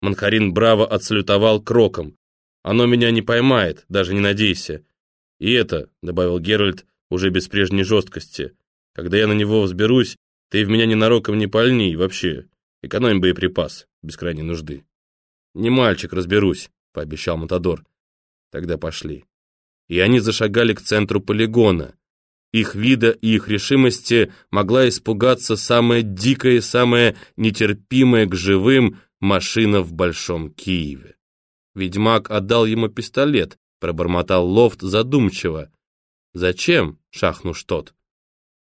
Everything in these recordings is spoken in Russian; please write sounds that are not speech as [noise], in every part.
Манхарин браво отсалютовал кроком. «Оно меня не поймает, даже не надейся. И это», — добавил Геральт уже без прежней жесткости, «когда я на него взберусь, ты в меня ненароком не пальни и вообще экономь боеприпас, без крайней нужды». «Не мальчик, разберусь», — пообещал Матадор. «Тогда пошли». И они зашагали к центру полигона. Их вида и их решимости могла испугаться самая дикая самая нетерпимая к живым машина в Большом Киеве. Ведьмак отдал ему пистолет, пробормотал Лофт задумчиво. «Зачем?» — шахнуш тот.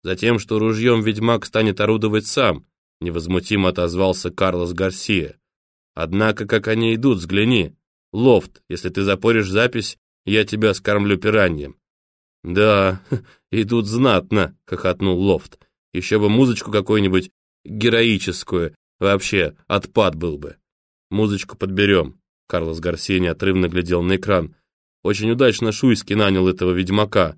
«Затем, что ружьем ведьмак станет орудовать сам», — невозмутимо отозвался Карлос Гарсия. «Однако, как они идут, взгляни. Лофт, если ты запоришь запись, я тебя скормлю пираньем». «Да, [laughs] идут знатно», — хохотнул Лофт. «Еще бы музычку какую-нибудь героическую. Вообще, отпад был бы». «Музычку подберем», — Карлос Гарсия неотрывно глядел на экран. Очень удачно Шуйский нанял этого ведьмака.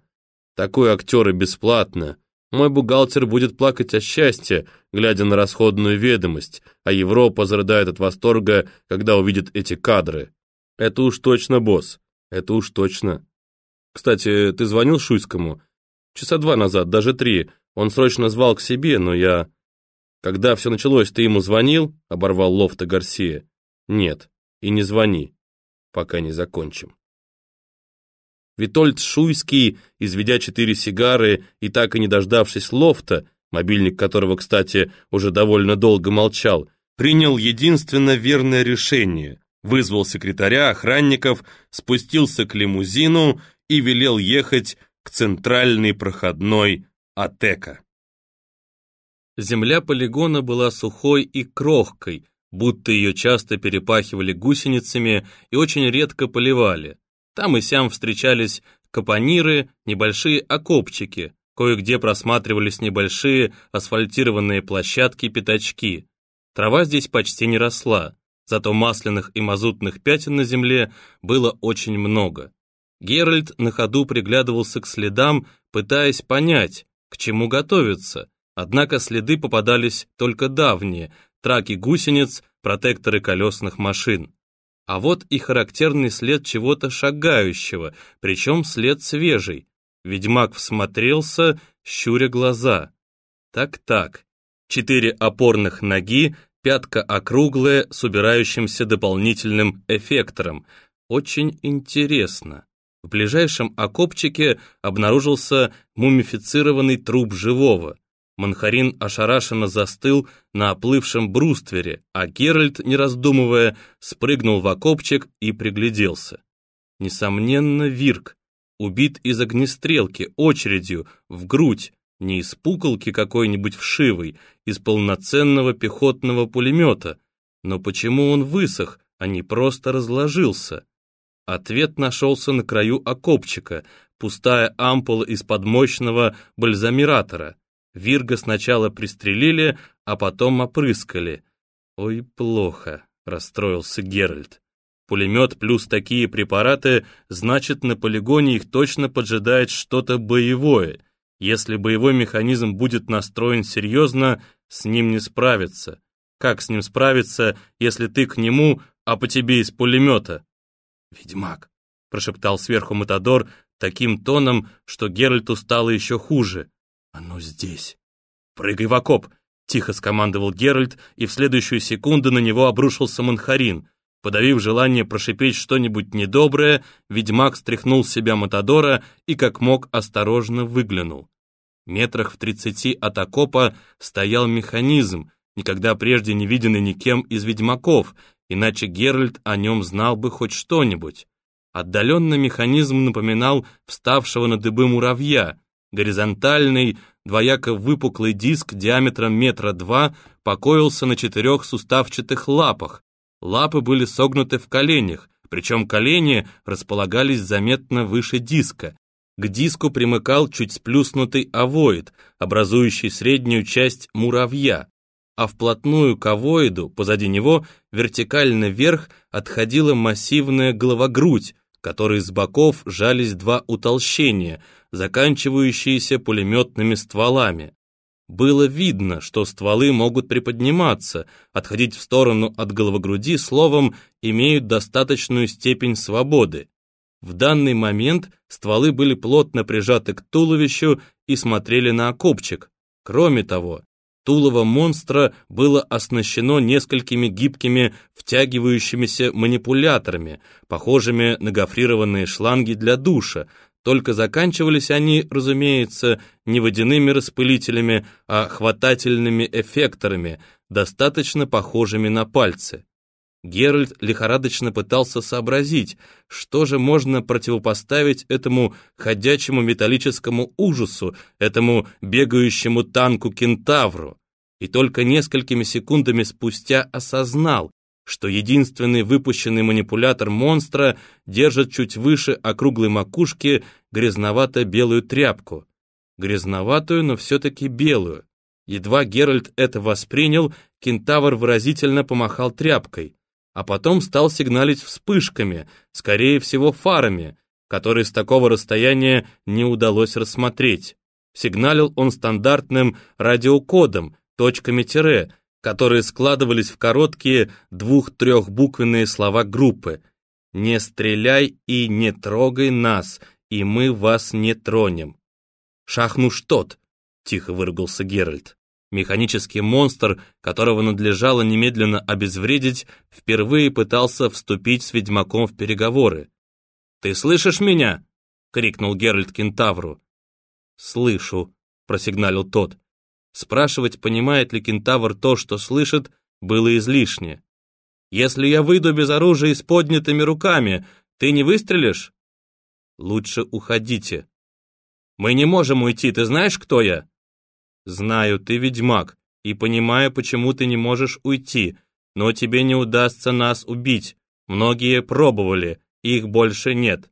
Такой актер и бесплатно. Мой бухгалтер будет плакать от счастья, глядя на расходную ведомость, а Европа зарыдает от восторга, когда увидит эти кадры. Это уж точно, босс, это уж точно. Кстати, ты звонил Шуйскому? Часа два назад, даже три. Он срочно звал к себе, но я... Когда все началось, ты ему звонил? Оборвал Лофта Гарсия. Нет, и не звони, пока не закончим. Витольд Шуйский, изведя четыре сигары и так и не дождавшись лофта, мобильник которого, кстати, уже довольно долго молчал, принял единственно верное решение, вызвал секретаря, охранников, спустился к лимузину и велел ехать к центральной проходной Атека. Земля полигона была сухой и крохкой, будто ее часто перепахивали гусеницами и очень редко поливали. Там и сям встречались капониры, небольшие окопчики, кое-где просматривались небольшие асфальтированные площадки-пятачки. Трава здесь почти не росла, зато масляных и мазутных пятен на земле было очень много. Геральт на ходу приглядывался к следам, пытаясь понять, к чему готовиться, однако следы попадались только давние, траки гусениц, протекторы колесных машин. А вот и характерный след чего-то шагающего, причем след свежий. Ведьмак всмотрелся, щуря глаза. Так-так. Четыре опорных ноги, пятка округлая с убирающимся дополнительным эффектором. Очень интересно. В ближайшем окопчике обнаружился мумифицированный труп живого. Манхарин ошарашенно застыл на оплывшем бруствере, а Геральт, не раздумывая, спрыгнул в окопчик и пригляделся. Несомненно, Вирк, убит из огнестрелки, очередью, в грудь, не из пуколки какой-нибудь вшивой, из полноценного пехотного пулемета. Но почему он высох, а не просто разложился? Ответ нашелся на краю окопчика, пустая ампула из-под мощного бальзамиратора — Вирга сначала пристрелили, а потом опрыскали. «Ой, плохо», — расстроился Геральт. «Пулемет плюс такие препараты, значит, на полигоне их точно поджидает что-то боевое. Если боевой механизм будет настроен серьезно, с ним не справиться. Как с ним справиться, если ты к нему, а по тебе из пулемета?» «Ведьмак», — прошептал сверху Матадор таким тоном, что Геральту стало еще хуже. «Оно здесь!» «Прыгай в окоп!» — тихо скомандовал Геральт, и в следующую секунду на него обрушился Манхарин. Подавив желание прошипеть что-нибудь недоброе, ведьмак стряхнул с себя Матадора и как мог осторожно выглянул. Метрах в тридцати от окопа стоял механизм, никогда прежде не виденный никем из ведьмаков, иначе Геральт о нем знал бы хоть что-нибудь. Отдаленно механизм напоминал вставшего на дыбы муравья, Горизонтальный, двояко выпуклый диск диаметром метра два покоился на четырех суставчатых лапах. Лапы были согнуты в коленях, причем колени располагались заметно выше диска. К диску примыкал чуть сплюснутый овоид, образующий среднюю часть муравья, а вплотную к овоиду, позади него, вертикально вверх отходила массивная головогрудь, которой с боков жались два утолщения, заканчивающиеся пулеметными стволами. Было видно, что стволы могут приподниматься, отходить в сторону от головогруди, словом, имеют достаточную степень свободы. В данный момент стволы были плотно прижаты к туловищу и смотрели на окопчик. Кроме того, тулово монстра было оснащено несколькими гибкими втягивающимися манипуляторами, похожими на гофрированные шланги для душа, только заканчивались они, разумеется, не водяными распылителями, а хватательными эффекторами, достаточно похожими на пальцы. Геральт лихорадочно пытался сообразить, что же можно противопоставить этому ходячему металлическому ужасу, этому бегающему танку-кентавру, и только несколькими секундами спустя осознал, что единственный выпущенный манипулятор монстра держит чуть выше округлой макушки грязновато-белую тряпку. Грязноватую, но все-таки белую. Едва Геральт это воспринял, кентавр выразительно помахал тряпкой, а потом стал сигналить вспышками, скорее всего фарами, которые с такого расстояния не удалось рассмотреть. Сигналил он стандартным радиокодом, точками тире, которые складывались в короткие двух-трехбуквенные слова группы «Не стреляй и не трогай нас, и мы вас не тронем». «Шахнуш тот», — тихо выругался Геральт. Механический монстр, которого надлежало немедленно обезвредить, впервые пытался вступить с ведьмаком в переговоры. «Ты слышишь меня?» — крикнул Геральт кентавру. «Слышу», — просигналил тот. Спрашивать, понимает ли кентавр то, что слышит, было излишне. «Если я выйду без оружия и с поднятыми руками, ты не выстрелишь?» «Лучше уходите». «Мы не можем уйти, ты знаешь, кто я?» «Знаю, ты ведьмак, и понимаю, почему ты не можешь уйти, но тебе не удастся нас убить. Многие пробовали, их больше нет».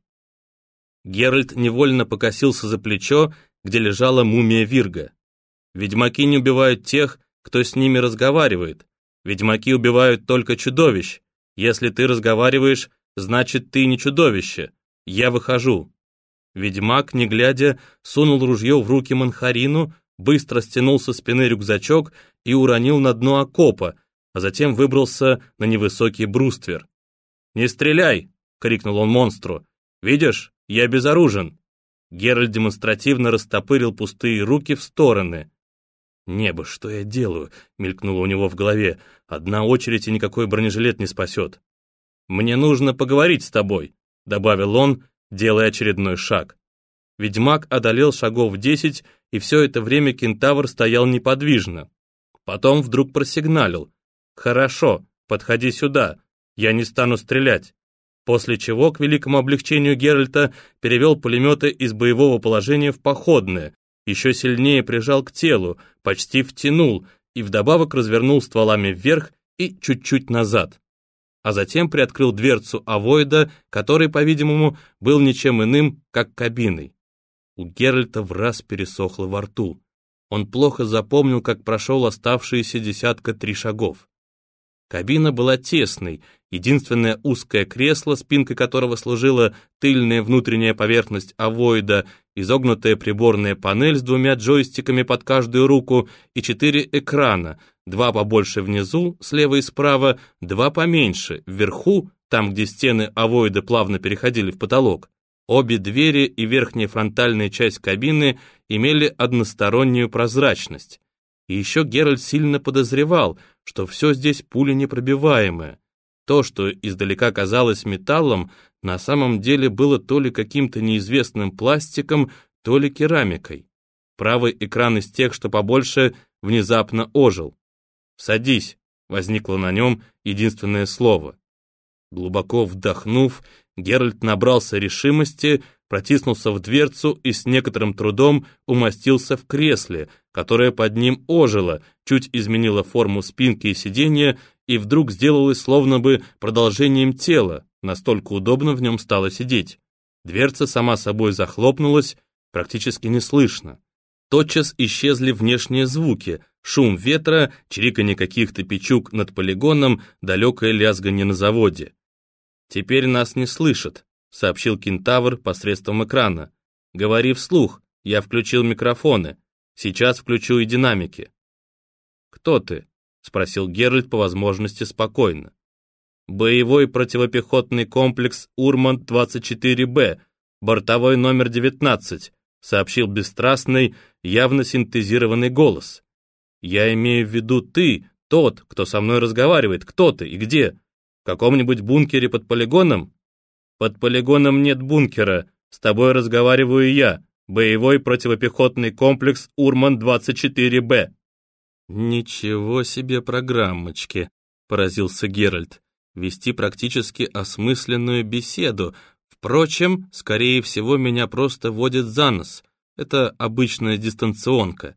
Геральт невольно покосился за плечо, где лежала мумия Вирга. Ведьмаки не убивают тех, кто с ними разговаривает. Ведьмаки убивают только чудовищ. Если ты разговариваешь, значит, ты не чудовище. Я выхожу». Ведьмак, не глядя, сунул ружье в руки Манхарину, быстро стянул со спины рюкзачок и уронил на дно окопа, а затем выбрался на невысокий бруствер. «Не стреляй!» — крикнул он монстру. «Видишь, я безоружен!» Геральт демонстративно растопырил пустые руки в стороны. «Небо, что я делаю?» — мелькнуло у него в голове. «Одна очередь и никакой бронежилет не спасет». «Мне нужно поговорить с тобой», — добавил он, делая очередной шаг. Ведьмак одолел шагов десять, и все это время кентавр стоял неподвижно. Потом вдруг просигналил. «Хорошо, подходи сюда, я не стану стрелять». После чего, к великому облегчению Геральта, перевел пулеметы из боевого положения в походное, еще сильнее прижал к телу, почти втянул и вдобавок развернул стволами вверх и чуть-чуть назад. А затем приоткрыл дверцу авоида, который, по-видимому, был ничем иным, как кабиной. У Геральта в раз пересохло во рту. Он плохо запомнил, как прошел оставшиеся десятка три шагов. Кабина была тесной, единственное узкое кресло, спинкой которого служила тыльная внутренняя поверхность авоида, изогнутая приборная панель с двумя джойстиками под каждую руку и четыре экрана, два побольше внизу, слева и справа, два поменьше, вверху, там, где стены авоида плавно переходили в потолок. Обе двери и верхняя фронтальная часть кабины имели одностороннюю прозрачность. И еще Геральт сильно подозревал, что все здесь пули непробиваемое. То, что издалека казалось металлом, на самом деле было то ли каким-то неизвестным пластиком, то ли керамикой. Правый экран из тех, что побольше, внезапно ожил. «Садись», — возникло на нем единственное слово. Глубоко вдохнув, Геральт набрался решимости, протиснулся в дверцу и с некоторым трудом умостился в кресле, которое под ним ожило, чуть изменило форму спинки и сиденья и вдруг сделалось словно бы продолжением тела, настолько удобно в нем стало сидеть. Дверца сама собой захлопнулась, практически неслышно. Тотчас исчезли внешние звуки, шум ветра, чириканье каких-то печук над полигоном, далекое лязганье на заводе. «Теперь нас не слышат», сообщил кентавр посредством экрана. «Говори вслух, я включил микрофоны. Сейчас включу и динамики. «Кто ты?» — спросил Геральт по возможности спокойно. «Боевой противопехотный комплекс Урмант-24Б, бортовой номер 19», — сообщил бесстрастный, явно синтезированный голос. «Я имею в виду ты, тот, кто со мной разговаривает. Кто ты и где? В каком-нибудь бункере под полигоном?» «Под полигоном нет бункера. С тобой разговариваю я. Боевой противопехотный комплекс Урман-24Б». «Ничего себе программочки», — поразился Геральт. «Вести практически осмысленную беседу. Впрочем, скорее всего, меня просто водят за нос. Это обычная дистанционка.